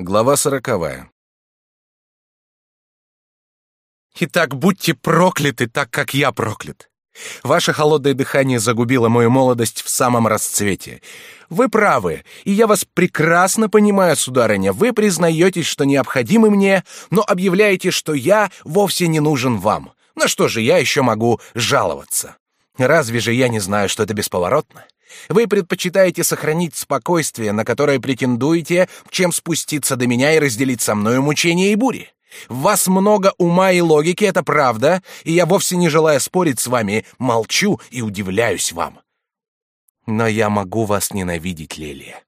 Глава сороковая. Итак, будьте прокляты, так как я проклят. Ваше холодное дыхание загубило мою молодость в самом расцвете. Вы правы, и я вас прекрасно понимаю, сударыня. Вы признаетесь, что необходимы мне, но объявляете, что я вовсе не нужен вам. На что же я еще могу жаловаться? Разве же я не знаю, что это бесповоротно? Вы предпочитаете сохранить спокойствие, на которое претендуете, чем спуститься до меня и разделить со мною мучения и бури. В вас много ума и логики, это правда, и я вовсе не желая спорить с вами, молчу и удивляюсь вам. Но я могу вас ненавидеть, Лилия.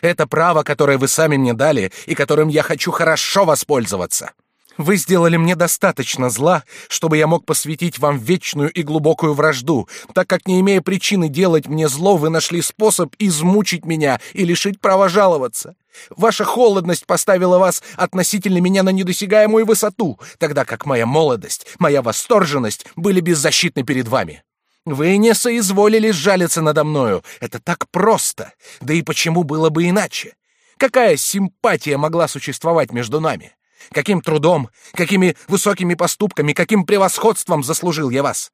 Это право, которое вы сами мне дали и которым я хочу хорошо воспользоваться. Вы сделали мне достаточно зла, чтобы я мог посвятить вам вечную и глубокую вражду, так как, не имея причины делать мне зло, вы нашли способ измучить меня и лишить права жаловаться. Ваша холодность поставила вас относительно меня на недосягаемую высоту, тогда как моя молодость, моя восторженность были беззащитны перед вами. Вы не соизволили сжалиться надо мною. Это так просто. Да и почему было бы иначе? Какая симпатия могла существовать между нами? Каким трудом, какими высокими поступками, каким превосходством заслужил я вас?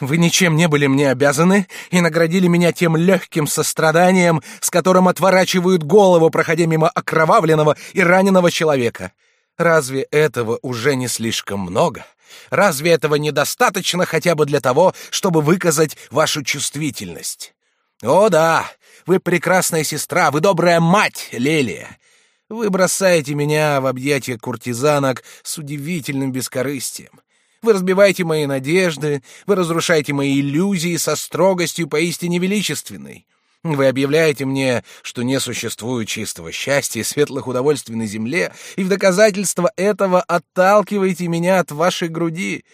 Вы ничем не были мне обязаны и наградили меня тем легким состраданием, с которым отворачивают голову, проходя мимо окровавленного и раненого человека. Разве этого уже не слишком много? Разве этого недостаточно хотя бы для того, чтобы выказать вашу чувствительность? О да, вы прекрасная сестра, вы добрая мать, Лелия. Вы бросаете меня в объятия куртизанок с удивительным бескорыстием. Вы разбиваете мои надежды, вы разрушаете мои иллюзии со строгостью поистине величественной. Вы объявляете мне, что не существует чистого счастья и светлых удовольствий на земле, и в доказательство этого отталкиваете меня от вашей груди,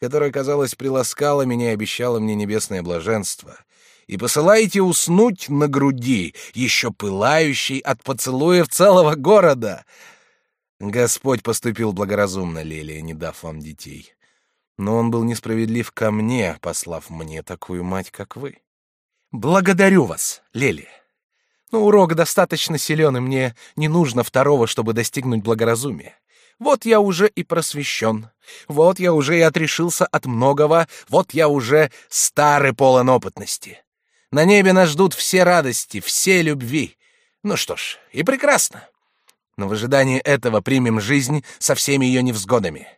которая, казалось, приласкала меня и обещала мне небесное блаженство и посылаете уснуть на груди, еще пылающей от поцелуев целого города. Господь поступил благоразумно, Лелия, не дав вам детей. Но он был несправедлив ко мне, послав мне такую мать, как вы. Благодарю вас, Лелия. Но урок достаточно силен, и мне не нужно второго, чтобы достигнуть благоразумия. Вот я уже и просвещен. Вот я уже и отрешился от многого. Вот я уже старый полон опытности. На небе нас ждут все радости, все любви. Ну что ж, и прекрасно. Но в ожидании этого примем жизнь со всеми ее невзгодами.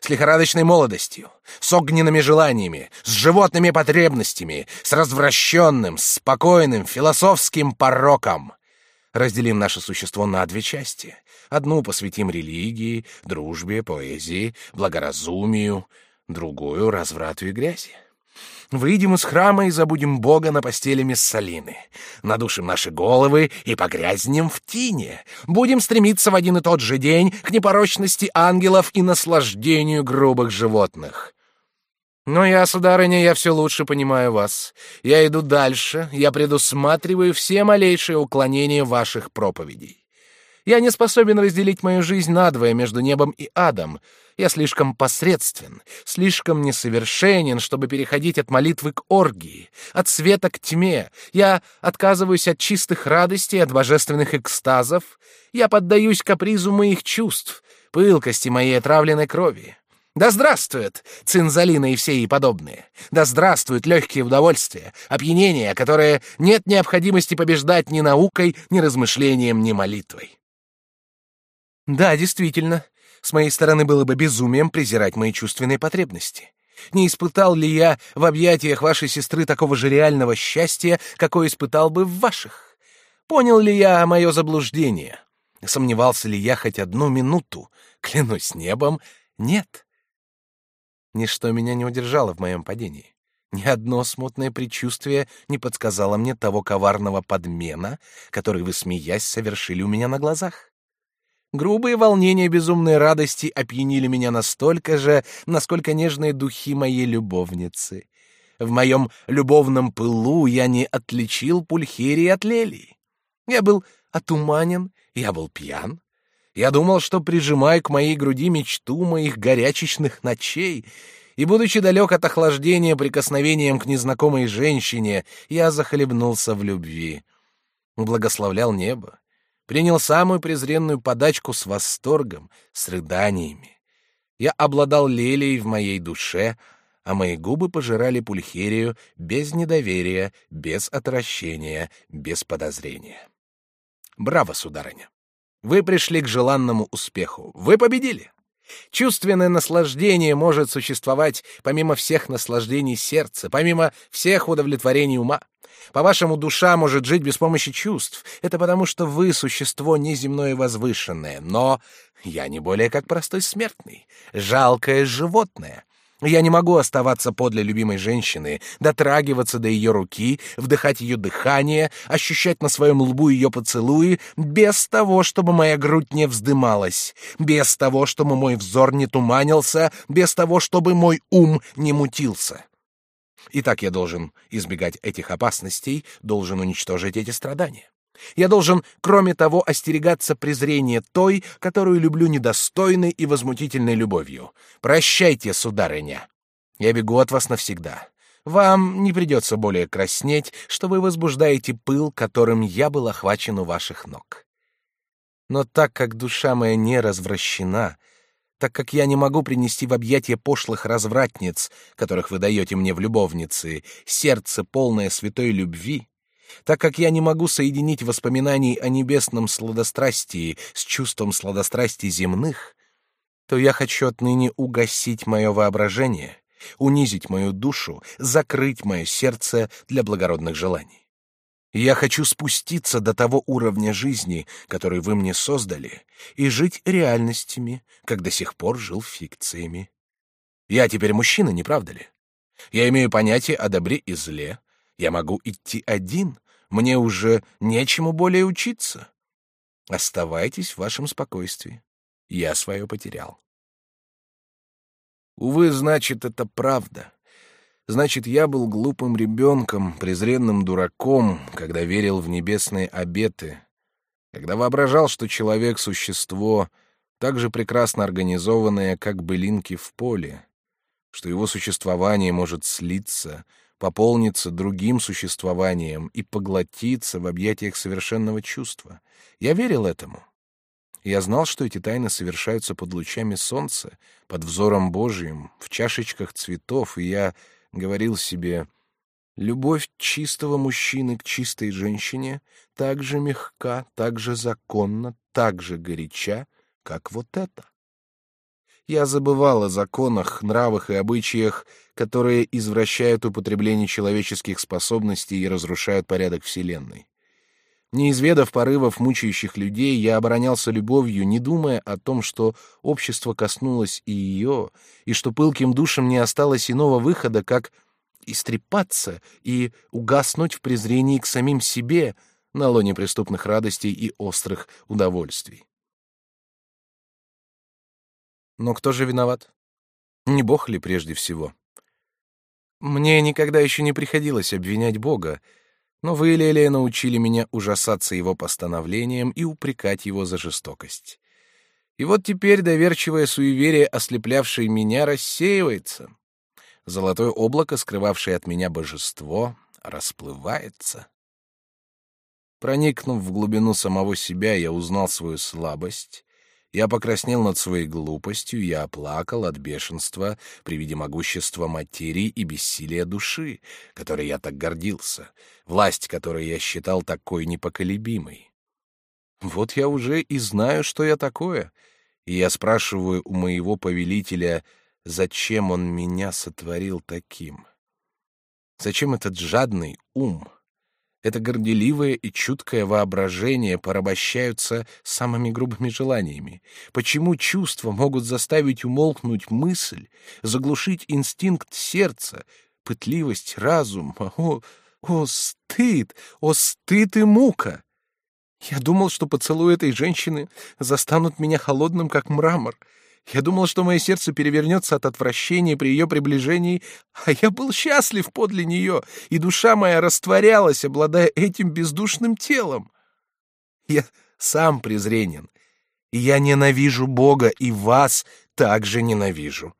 С лихорадочной молодостью, с огненными желаниями, с животными потребностями, с развращенным, спокойным, философским пороком. Разделим наше существо на две части. Одну посвятим религии, дружбе, поэзии, благоразумию, другую — разврату и грязи. Выйдем из храма и забудем Бога на постели Миссалины. Надушим наши головы и погрязнем в тине. Будем стремиться в один и тот же день к непорочности ангелов и наслаждению грубых животных. Но я, сударыня, я все лучше понимаю вас. Я иду дальше, я предусматриваю все малейшие уклонения ваших проповедей. Я не способен разделить мою жизнь надвое между небом и адом. Я слишком посредствен, слишком несовершенен, чтобы переходить от молитвы к оргии, от света к тьме. Я отказываюсь от чистых радостей, от божественных экстазов. Я поддаюсь капризу моих чувств, пылкости моей отравленной крови. Да здравствует цинзалина и все ей подобные! Да здравствуют легкие удовольствия, опьянения, которые нет необходимости побеждать ни наукой, ни размышлением, ни молитвой. Да, действительно, с моей стороны было бы безумием презирать мои чувственные потребности. Не испытал ли я в объятиях вашей сестры такого же реального счастья, какое испытал бы в ваших? Понял ли я мое заблуждение? Сомневался ли я хоть одну минуту? Клянусь небом, нет. Ничто меня не удержало в моем падении. Ни одно смутное предчувствие не подсказало мне того коварного подмена, который вы, смеясь, совершили у меня на глазах. Грубые волнения безумной радости опьянили меня настолько же, насколько нежные духи моей любовницы. В моем любовном пылу я не отличил пульхерии от лелии. Я был отуманен, я был пьян. Я думал, что прижимаю к моей груди мечту моих горячечных ночей, и, будучи далек от охлаждения прикосновением к незнакомой женщине, я захлебнулся в любви. Благословлял небо, принял самую презренную подачку с восторгом, с рыданиями. Я обладал лелией в моей душе, а мои губы пожирали пульхерию без недоверия, без отвращения, без подозрения. Браво, сударыня! Вы пришли к желанному успеху. Вы победили. Чувственное наслаждение может существовать помимо всех наслаждений сердца, помимо всех удовлетворений ума. По-вашему, душа может жить без помощи чувств. Это потому, что вы — существо неземное и возвышенное. Но я не более как простой смертный, жалкое животное. Я не могу оставаться подле любимой женщины, дотрагиваться до ее руки, вдыхать ее дыхание, ощущать на своем лбу ее поцелуи, без того, чтобы моя грудь не вздымалась, без того, чтобы мой взор не туманился, без того, чтобы мой ум не мутился. Итак, я должен избегать этих опасностей, должен уничтожить эти страдания. Я должен, кроме того, остерегаться презрения той, которую люблю недостойной и возмутительной любовью. Прощайте, сударыня. Я бегу от вас навсегда. Вам не придется более краснеть, что вы возбуждаете пыл, которым я был охвачен у ваших ног. Но так как душа моя не развращена, так как я не могу принести в объятия пошлых развратниц, которых вы даете мне в любовницы, сердце полное святой любви, так как я не могу соединить воспоминаний о небесном сладострастии с чувством сладострастий земных, то я хочу отныне угасить мое воображение, унизить мою душу, закрыть мое сердце для благородных желаний. Я хочу спуститься до того уровня жизни, который вы мне создали, и жить реальностями, как до сих пор жил фикциями. Я теперь мужчина, не правда ли? Я имею понятие о добре и зле. Я могу идти один. Мне уже нечему более учиться. Оставайтесь в вашем спокойствии. Я свое потерял. Увы, значит, это правда. Значит, я был глупым ребенком, презренным дураком, когда верил в небесные обеты, когда воображал, что человек — существо, так же прекрасно организованное, как былинки в поле, что его существование может слиться, пополниться другим существованием и поглотиться в объятиях совершенного чувства. Я верил этому. Я знал, что эти тайны совершаются под лучами солнца, под взором Божьим, в чашечках цветов, и я говорил себе, любовь чистого мужчины к чистой женщине так же мягка, так же законна, так же горяча, как вот это. Я забывал о законах, нравах и обычаях, которые извращают употребление человеческих способностей и разрушают порядок Вселенной. Не изведав порывов мучающих людей, я оборонялся любовью, не думая о том, что общество коснулось и ее, и что пылким душам не осталось иного выхода, как истрепаться и угаснуть в презрении к самим себе на лоне преступных радостей и острых удовольствий. Но кто же виноват? Не Бог ли прежде всего? Мне никогда еще не приходилось обвинять Бога, но вы, Лелия, научили меня ужасаться его постановлением и упрекать его за жестокость. И вот теперь доверчивое суеверие, ослеплявшее меня, рассеивается. Золотое облако, скрывавшее от меня божество, расплывается. Проникнув в глубину самого себя, я узнал свою слабость я покраснел над своей глупостью, я оплакал от бешенства при виде могущества материи и бессилия души, которой я так гордился, власть которой я считал такой непоколебимой. Вот я уже и знаю, что я такое, и я спрашиваю у моего повелителя, зачем он меня сотворил таким? Зачем этот жадный ум? Это горделивое и чуткое воображение порабощаются самыми грубыми желаниями? Почему чувства могут заставить умолкнуть мысль, заглушить инстинкт сердца, пытливость разума? О, о, стыд! О, стыд и мука! Я думал, что поцелуи этой женщины застанут меня холодным, как мрамор — я думал, что мое сердце перевернется от отвращения при ее приближении, а я был счастлив подле нее, и душа моя растворялась, обладая этим бездушным телом. Я сам презренен, и я ненавижу Бога, и вас также ненавижу.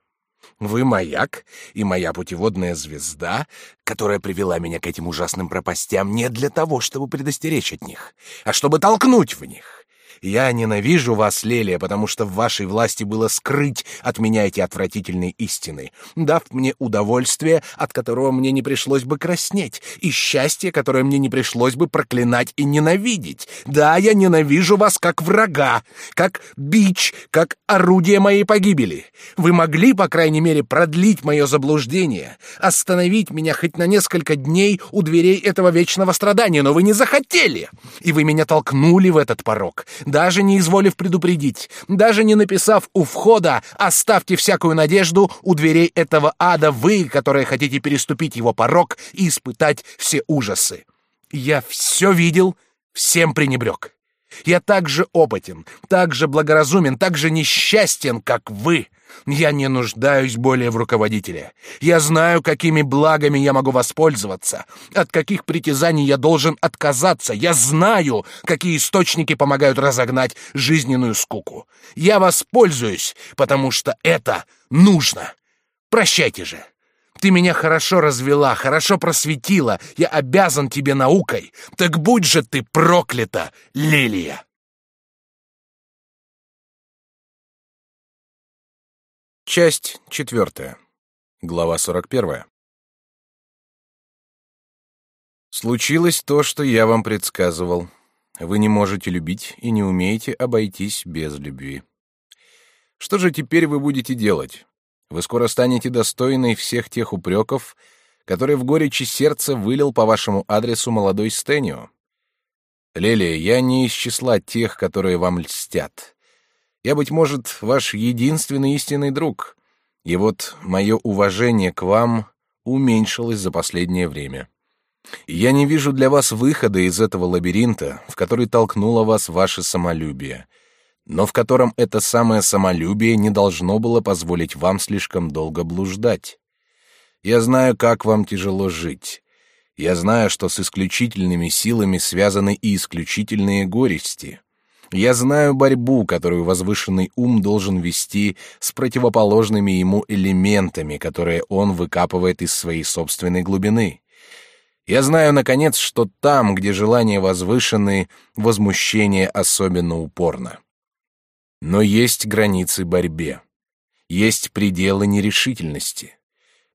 Вы маяк и моя путеводная звезда, которая привела меня к этим ужасным пропастям не для того, чтобы предостеречь от них, а чтобы толкнуть в них. Я ненавижу вас, Лелия, потому что в вашей власти было скрыть от меня эти отвратительные истины, дав мне удовольствие, от которого мне не пришлось бы краснеть, и счастье, которое мне не пришлось бы проклинать и ненавидеть. Да, я ненавижу вас как врага, как бич, как орудие моей погибели. Вы могли, по крайней мере, продлить мое заблуждение, остановить меня хоть на несколько дней у дверей этого вечного страдания, но вы не захотели, и вы меня толкнули в этот порог, даже не изволив предупредить, даже не написав у входа «Оставьте всякую надежду у дверей этого ада вы, которые хотите переступить его порог и испытать все ужасы». Я все видел, всем пренебрег. Я так же опытен, так же благоразумен, так же несчастен, как вы. Я не нуждаюсь более в руководителе. Я знаю, какими благами я могу воспользоваться, от каких притязаний я должен отказаться. Я знаю, какие источники помогают разогнать жизненную скуку. Я воспользуюсь, потому что это нужно. Прощайте же. Ты меня хорошо развела, хорошо просветила. Я обязан тебе наукой. Так будь же ты проклята, Лилия. Часть четвертая. Глава сорок первая. Случилось то, что я вам предсказывал. Вы не можете любить и не умеете обойтись без любви. Что же теперь вы будете делать? Вы скоро станете достойной всех тех упреков, которые в горечи сердца вылил по вашему адресу молодой Стэнио. Лелия, я не из числа тех, которые вам льстят. Я, быть может, ваш единственный истинный друг. И вот мое уважение к вам уменьшилось за последнее время. Я не вижу для вас выхода из этого лабиринта, в который толкнуло вас ваше самолюбие, но в котором это самое самолюбие не должно было позволить вам слишком долго блуждать. Я знаю, как вам тяжело жить. Я знаю, что с исключительными силами связаны и исключительные горести. Я знаю борьбу, которую возвышенный ум должен вести с противоположными ему элементами, которые он выкапывает из своей собственной глубины. Я знаю, наконец, что там, где желания возвышены, возмущение особенно упорно. Но есть границы борьбе. Есть пределы нерешительности.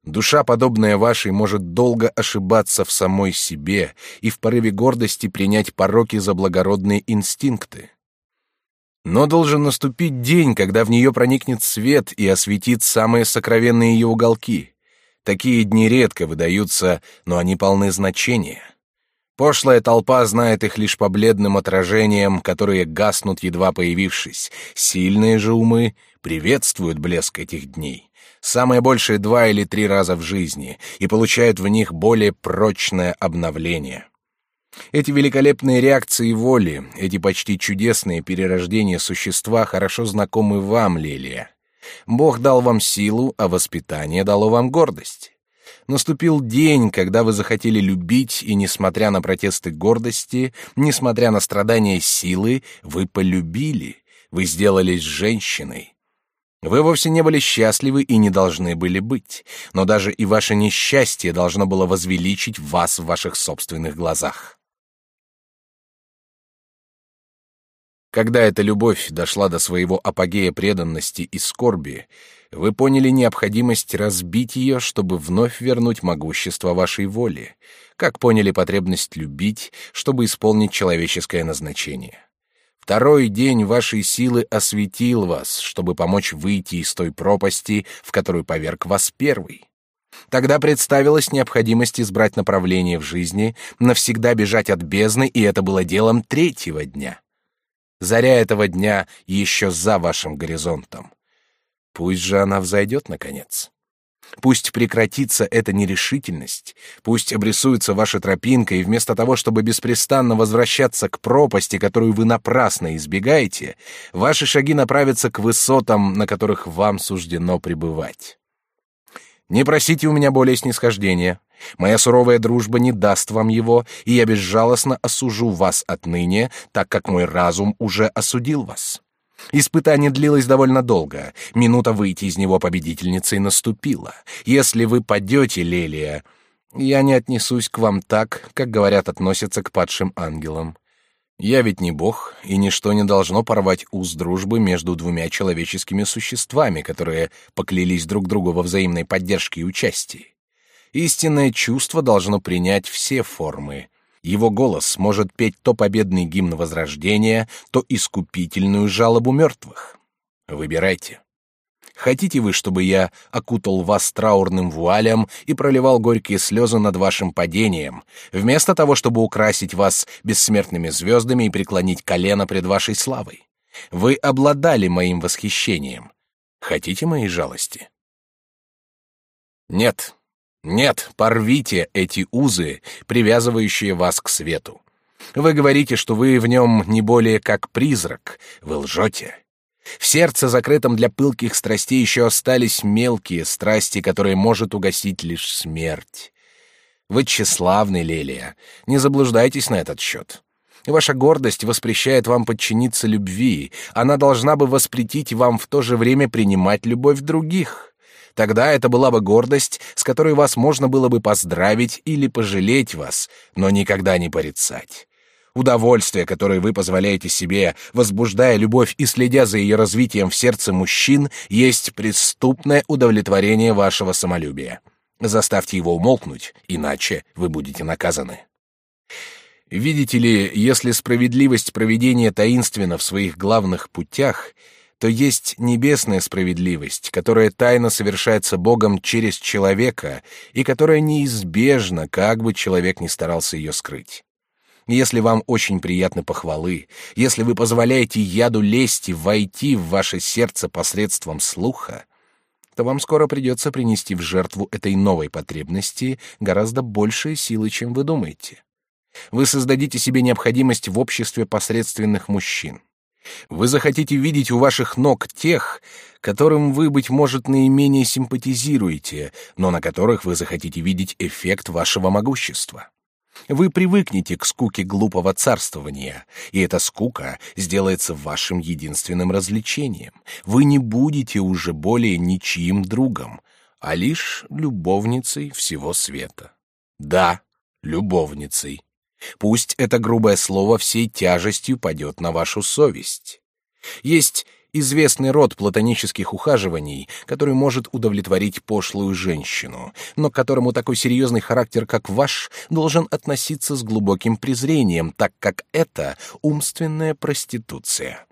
Душа, подобная вашей, может долго ошибаться в самой себе и в порыве гордости принять пороки за благородные инстинкты. Но должен наступить день, когда в нее проникнет свет и осветит самые сокровенные ее уголки. Такие дни редко выдаются, но они полны значения. Пошлая толпа знает их лишь по бледным отражениям, которые гаснут, едва появившись. Сильные же умы приветствуют блеск этих дней. Самое большее два или три раза в жизни, и получают в них более прочное обновление. Эти великолепные реакции воли, эти почти чудесные перерождения существа хорошо знакомы вам, Лилия. Бог дал вам силу, а воспитание дало вам гордость. Наступил день, когда вы захотели любить, и, несмотря на протесты гордости, несмотря на страдания силы, вы полюбили, вы сделались женщиной. Вы вовсе не были счастливы и не должны были быть, но даже и ваше несчастье должно было возвеличить вас в ваших собственных глазах. Когда эта любовь дошла до своего апогея преданности и скорби, вы поняли необходимость разбить ее, чтобы вновь вернуть могущество вашей воли, как поняли потребность любить, чтобы исполнить человеческое назначение. Второй день вашей силы осветил вас, чтобы помочь выйти из той пропасти, в которую поверг вас первый. Тогда представилась необходимость избрать направление в жизни, навсегда бежать от бездны, и это было делом третьего дня. Заря этого дня еще за вашим горизонтом. Пусть же она взойдет, наконец. Пусть прекратится эта нерешительность, пусть обрисуется ваша тропинка, и вместо того, чтобы беспрестанно возвращаться к пропасти, которую вы напрасно избегаете, ваши шаги направятся к высотам, на которых вам суждено пребывать. Не просите у меня более снисхождения. Моя суровая дружба не даст вам его, и я безжалостно осужу вас отныне, так как мой разум уже осудил вас. Испытание длилось довольно долго. Минута выйти из него победительницей наступила. Если вы падете, Лелия, я не отнесусь к вам так, как говорят относятся к падшим ангелам. Я ведь не бог, и ничто не должно порвать уз дружбы между двумя человеческими существами, которые поклялись друг другу во взаимной поддержке и участии. Истинное чувство должно принять все формы. Его голос может петь то победный гимн Возрождения, то искупительную жалобу мертвых. Выбирайте. Хотите вы, чтобы я окутал вас траурным вуалем и проливал горькие слезы над вашим падением, вместо того, чтобы украсить вас бессмертными звездами и преклонить колено пред вашей славой? Вы обладали моим восхищением. Хотите моей жалости? Нет, нет, порвите эти узы, привязывающие вас к свету. Вы говорите, что вы в нем не более как призрак. Вы лжете. В сердце, закрытом для пылких страстей, еще остались мелкие страсти, которые может угасить лишь смерть. Вы тщеславны, Лелия, не заблуждайтесь на этот счет. Ваша гордость воспрещает вам подчиниться любви, она должна бы воспретить вам в то же время принимать любовь других. Тогда это была бы гордость, с которой вас можно было бы поздравить или пожалеть вас, но никогда не порицать. Удовольствие, которое вы позволяете себе, возбуждая любовь и следя за ее развитием в сердце мужчин, есть преступное удовлетворение вашего самолюбия. Заставьте его умолкнуть, иначе вы будете наказаны. Видите ли, если справедливость проведения таинственна в своих главных путях, то есть небесная справедливость, которая тайно совершается Богом через человека и которая неизбежна, как бы человек ни старался ее скрыть. Если вам очень приятны похвалы, если вы позволяете яду лести войти в ваше сердце посредством слуха, то вам скоро придется принести в жертву этой новой потребности гораздо большие силы, чем вы думаете. Вы создадите себе необходимость в обществе посредственных мужчин. Вы захотите видеть у ваших ног тех, которым вы, быть может, наименее симпатизируете, но на которых вы захотите видеть эффект вашего могущества. Вы привыкнете к скуке глупого царствования, и эта скука сделается вашим единственным развлечением. Вы не будете уже более ничьим другом, а лишь любовницей всего света. Да, любовницей. Пусть это грубое слово всей тяжестью падет на вашу совесть. Есть известный род платонических ухаживаний, который может удовлетворить пошлую женщину, но к которому такой серьезный характер, как ваш, должен относиться с глубоким презрением, так как это умственная проституция.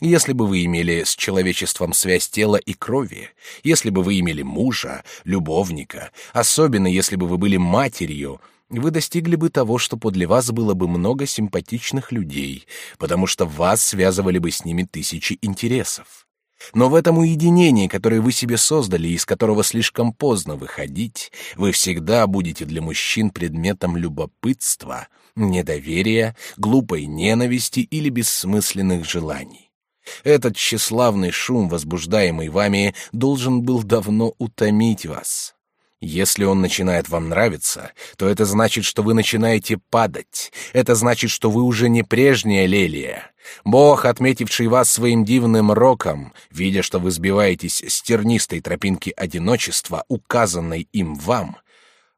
Если бы вы имели с человечеством связь тела и крови, если бы вы имели мужа, любовника, особенно если бы вы были матерью, вы достигли бы того, что подле вас было бы много симпатичных людей, потому что вас связывали бы с ними тысячи интересов. Но в этом уединении, которое вы себе создали и из которого слишком поздно выходить, вы всегда будете для мужчин предметом любопытства, недоверия, глупой ненависти или бессмысленных желаний. Этот тщеславный шум, возбуждаемый вами, должен был давно утомить вас. Если он начинает вам нравиться, то это значит, что вы начинаете падать. Это значит, что вы уже не прежняя Лелия. Бог, отметивший вас своим дивным роком, видя, что вы сбиваетесь с тернистой тропинки одиночества, указанной им вам,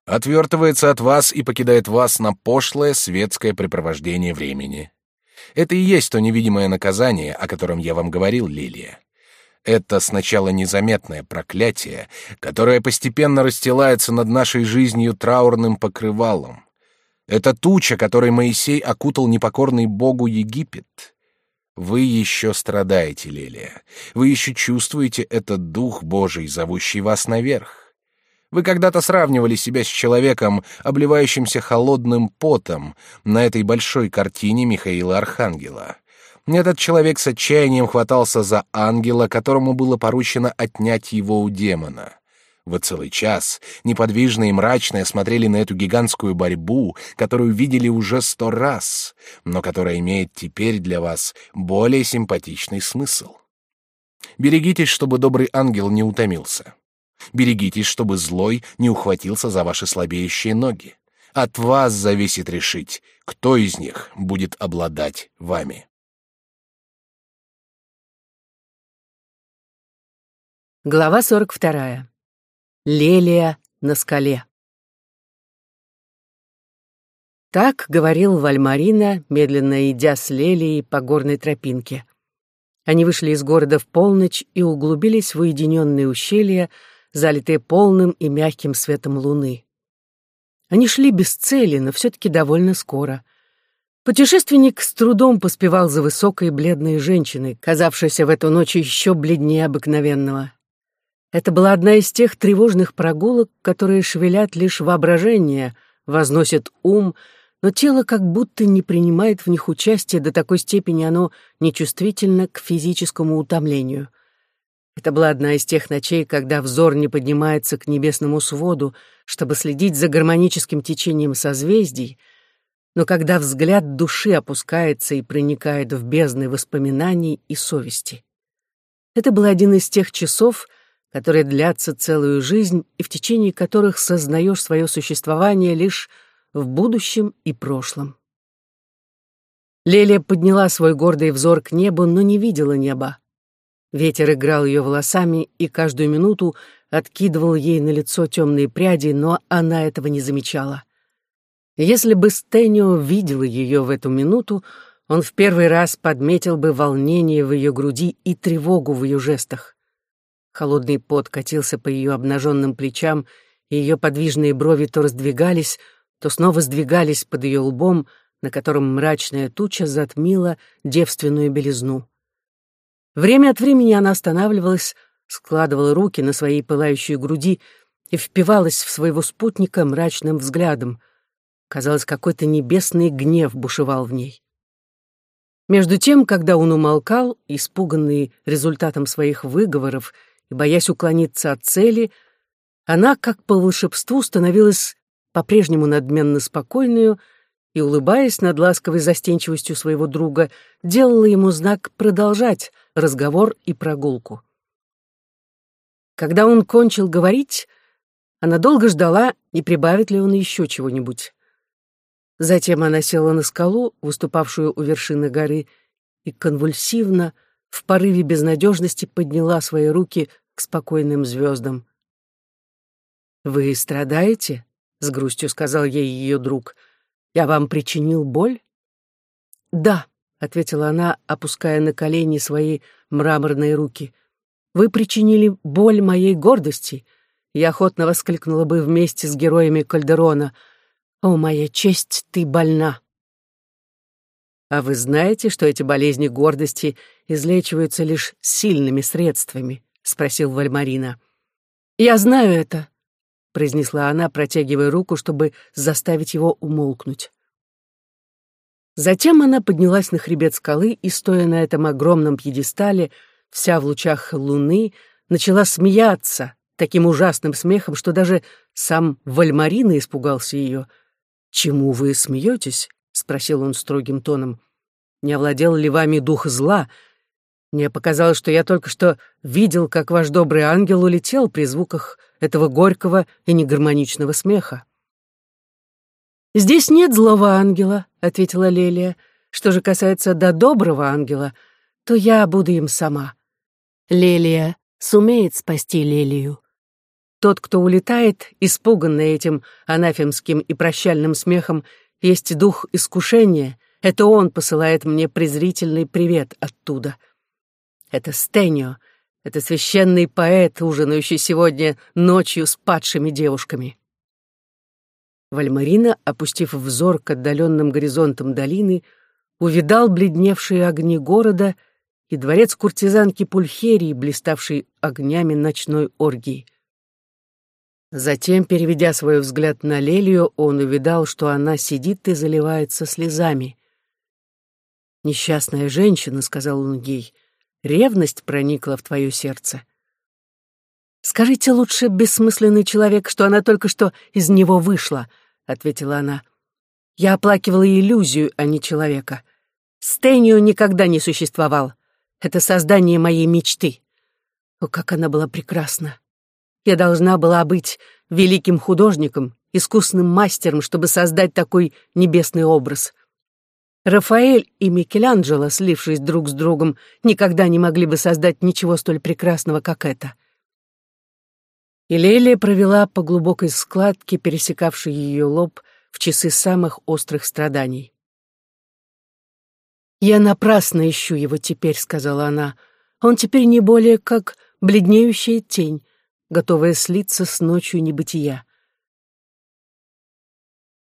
отвертывается от вас и покидает вас на пошлое светское препровождение времени. Это и есть то невидимое наказание, о котором я вам говорил, Лилия. Это сначала незаметное проклятие, которое постепенно расстилается над нашей жизнью траурным покрывалом. Это туча, которой Моисей окутал непокорный Богу Египет. Вы еще страдаете, Лелия. Вы еще чувствуете этот дух Божий, зовущий вас наверх. Вы когда-то сравнивали себя с человеком, обливающимся холодным потом на этой большой картине Михаила Архангела. Этот человек с отчаянием хватался за ангела, которому было поручено отнять его у демона. Вы целый час, неподвижно и мрачно, смотрели на эту гигантскую борьбу, которую видели уже сто раз, но которая имеет теперь для вас более симпатичный смысл. Берегитесь, чтобы добрый ангел не утомился. Берегитесь, чтобы злой не ухватился за ваши слабеющие ноги. От вас зависит решить, кто из них будет обладать вами. Глава 42. Лелия на скале. Так говорил Вальмарина, медленно идя с Лелией по горной тропинке. Они вышли из города в полночь и углубились в уединенные ущелья, залитые полным и мягким светом луны. Они шли без цели, но все-таки довольно скоро. Путешественник с трудом поспевал за высокой бледной женщиной, казавшейся в эту ночь еще бледнее обыкновенного. Это была одна из тех тревожных прогулок, которые шевелят лишь воображение, возносят ум, но тело как будто не принимает в них участия до такой степени оно нечувствительно к физическому утомлению. Это была одна из тех ночей, когда взор не поднимается к небесному своду, чтобы следить за гармоническим течением созвездий, но когда взгляд души опускается и проникает в бездны воспоминаний и совести. Это был один из тех часов, которые длятся целую жизнь и в течение которых сознаешь свое существование лишь в будущем и прошлом. Лелия подняла свой гордый взор к небу, но не видела неба. Ветер играл ее волосами и каждую минуту откидывал ей на лицо темные пряди, но она этого не замечала. Если бы Стэнио видел ее в эту минуту, он в первый раз подметил бы волнение в ее груди и тревогу в ее жестах. Холодный пот катился по ее обнаженным плечам, и ее подвижные брови то раздвигались, то снова сдвигались под ее лбом, на котором мрачная туча затмила девственную белизну. Время от времени она останавливалась, складывала руки на своей пылающей груди и впивалась в своего спутника мрачным взглядом. Казалось, какой-то небесный гнев бушевал в ней. Между тем, когда он умолкал, испуганный результатом своих выговоров и боясь уклониться от цели, она, как по волшебству, становилась по-прежнему надменно спокойную и, улыбаясь над ласковой застенчивостью своего друга, делала ему знак продолжать разговор и прогулку. Когда он кончил говорить, она долго ждала, не прибавит ли он еще чего-нибудь. Затем она села на скалу, выступавшую у вершины горы, и конвульсивно, в порыве безнадежности, подняла свои руки к спокойным звездам. «Вы страдаете?» — с грустью сказал ей ее друг. «Я вам причинил боль?» «Да», — ответила она, опуская на колени свои мраморные руки. «Вы причинили боль моей гордости». Я охотно воскликнула бы вместе с героями Кальдерона. «О, моя честь, ты больна!» «А вы знаете, что эти болезни гордости излечиваются лишь сильными средствами?» — спросил Вальмарина. «Я знаю это», произнесла она, протягивая руку, чтобы заставить его умолкнуть. Затем она поднялась на хребет скалы и, стоя на этом огромном пьедестале, вся в лучах луны, начала смеяться таким ужасным смехом, что даже сам Вальмарина испугался ее. «Чему вы смеетесь?» — спросил он строгим тоном. «Не овладел ли вами дух зла? Мне показалось, что я только что видел, как ваш добрый ангел улетел при звуках этого горького и негармоничного смеха. «Здесь нет злого ангела», — ответила Лелия. «Что же касается до доброго ангела, то я буду им сама. Лелия сумеет спасти Лелию. Тот, кто улетает, испуганный этим анафемским и прощальным смехом, есть дух искушения. Это он посылает мне презрительный привет оттуда. Это Стенио, это священный поэт, ужинающий сегодня ночью с падшими девушками. Вальмарина, опустив взор к отдаленным горизонтам долины, увидал бледневшие огни города и дворец куртизанки Пульхерии, блиставший огнями ночной оргии. Затем, переведя свой взгляд на Лелию, он увидал, что она сидит и заливается слезами. «Несчастная женщина», — сказал он ей, — ревность проникла в твое сердце. «Скажите лучше, бессмысленный человек, что она только что из него вышла», — ответила она. «Я оплакивала иллюзию, а не человека. Стэнию никогда не существовал. Это создание моей мечты. О, как она была прекрасна! Я должна была быть великим художником, искусным мастером, чтобы создать такой небесный образ. Рафаэль и Микеланджело, слившись друг с другом, никогда не могли бы создать ничего столь прекрасного, как это. И Лелия провела по глубокой складке, пересекавшей ее лоб, в часы самых острых страданий. «Я напрасно ищу его теперь», — сказала она. «Он теперь не более как бледнеющая тень, готовая слиться с ночью небытия».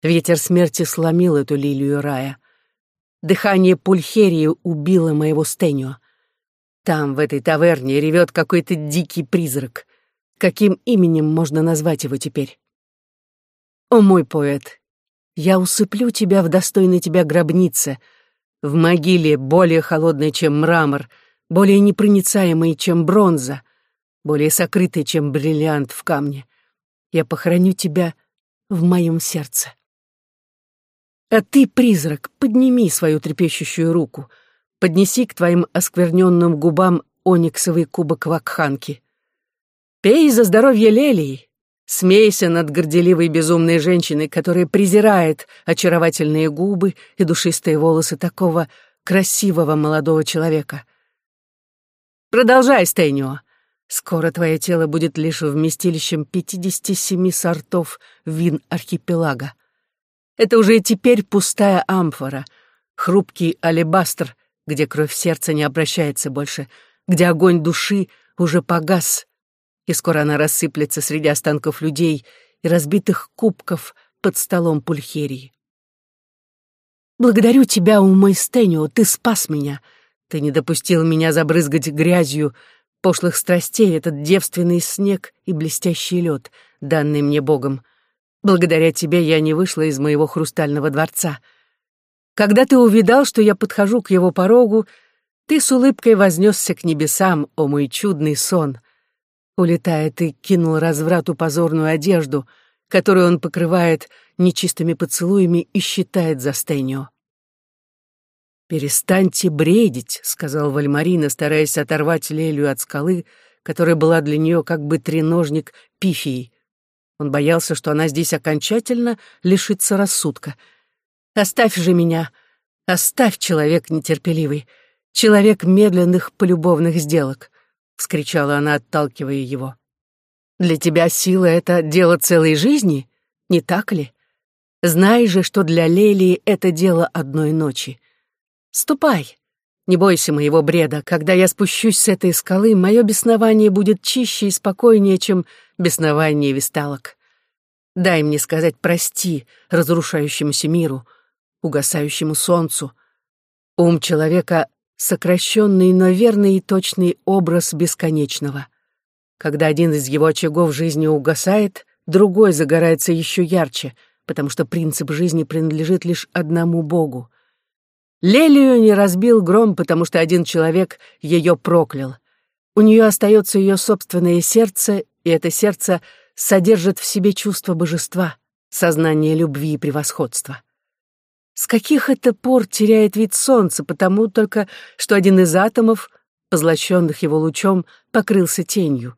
Ветер смерти сломил эту лилию рая. Дыхание пульхерии убило моего Стенио. Там, в этой таверне, ревет какой-то дикий призрак. Каким именем можно назвать его теперь? О мой поэт, я усыплю тебя в достойной тебя гробнице, в могиле более холодной, чем мрамор, более непроницаемой, чем бронза, более сокрытой, чем бриллиант в камне. Я похороню тебя в моем сердце. А ты, призрак, подними свою трепещущую руку, поднеси к твоим оскверненным губам ониксовый кубок вакханки. Пей за здоровье лелий, смейся над горделивой безумной женщиной, которая презирает очаровательные губы и душистые волосы такого красивого молодого человека. Продолжай, Стэнио. Скоро твое тело будет лишь вместилищем 57 сортов вин архипелага. Это уже и теперь пустая амфора, хрупкий алебастр, где кровь сердца не обращается больше, где огонь души уже погас, и скоро она рассыплется среди останков людей и разбитых кубков под столом пульхерии. Благодарю тебя, умой Стэнио, ты спас меня. Ты не допустил меня забрызгать грязью пошлых страстей этот девственный снег и блестящий лед, данный мне Богом. Благодаря тебе я не вышла из моего хрустального дворца. Когда ты увидал, что я подхожу к его порогу, ты с улыбкой вознесся к небесам, о мой чудный сон. Улетая, ты кинул разврату позорную одежду, которую он покрывает нечистыми поцелуями и считает за стейню. «Перестаньте бредить», — сказал Вальмарина, стараясь оторвать Лелию от скалы, которая была для нее как бы треножник пифии. Он боялся, что она здесь окончательно лишится рассудка. «Оставь же меня! Оставь, человек нетерпеливый! Человек медленных полюбовных сделок!» — вскричала она, отталкивая его. «Для тебя сила — это дело целой жизни, не так ли? Знай же, что для Лелии это дело одной ночи. Ступай, не бойся моего бреда. Когда я спущусь с этой скалы, мое беснование будет чище и спокойнее, чем беснование висталок. Дай мне сказать «прости» разрушающемуся миру, угасающему солнцу. Ум человека — сокращенный, но верный и точный образ бесконечного. Когда один из его очагов жизни угасает, другой загорается еще ярче, потому что принцип жизни принадлежит лишь одному Богу — Лелию не разбил гром, потому что один человек ее проклял. У нее остается ее собственное сердце, и это сердце содержит в себе чувство божества, сознание любви и превосходства. С каких это пор теряет вид солнца, потому только, что один из атомов, позлощенных его лучом, покрылся тенью?